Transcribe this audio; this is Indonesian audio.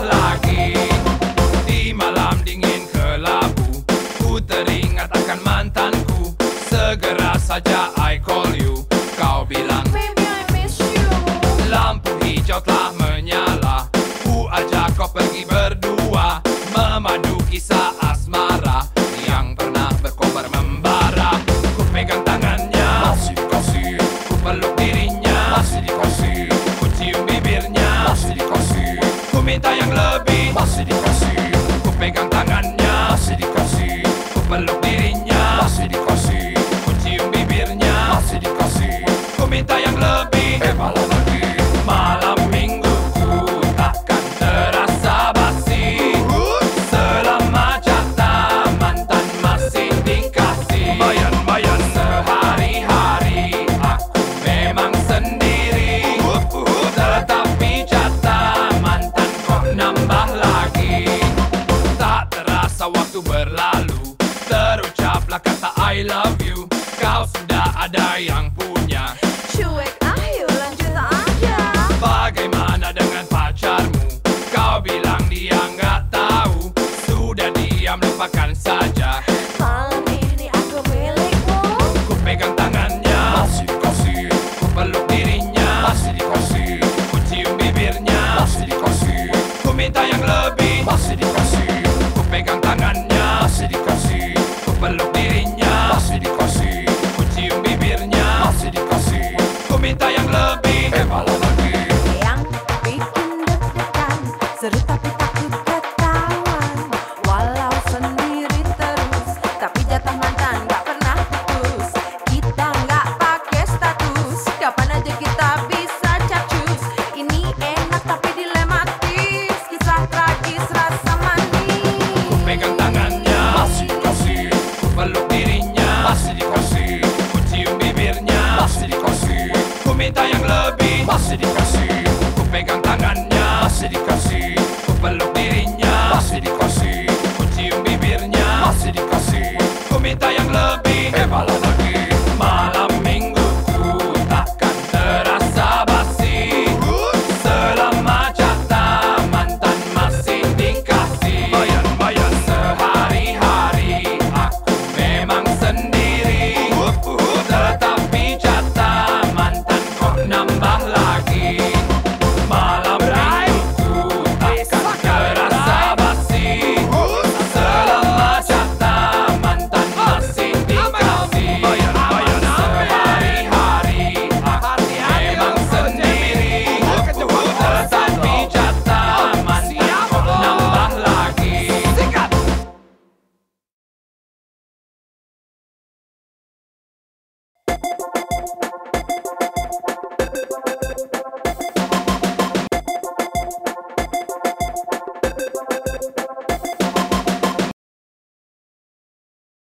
lagi. Di malam dingin kelabu Ku teringat akan mantanku. Segera saja I call you. Kau bilang Lampu hijau telah minta yang lebih. Masih dikasih Ku pegang tangannya. Masih dikasih Ku peluk dirinya Terucaplah kata I love you. Kau sudah ada yang punya. Cuek ayo lanjut aja. Bagaimana dengan pacarmu? Kau bilang dia nggak tahu. Sudah diam lupakan saja minta yang lebih. Eh malah lagi. Yang bikin deg-degan Seru tapi takut ketahuan. Walau sendiri terus Tapi jatah mantan gak pernah putus. Kita gak pakai status Kapan aja kita bisa cacus. Ini enak tapi dilematis Kisah tragis rasa manis. Ku pegang tangannya Masih dikasih Ku peluk dirinya Masih dikasih Ku cium bibirnya Masih dikasih Ku minta yang lebih. Masih dikasih Ku pegang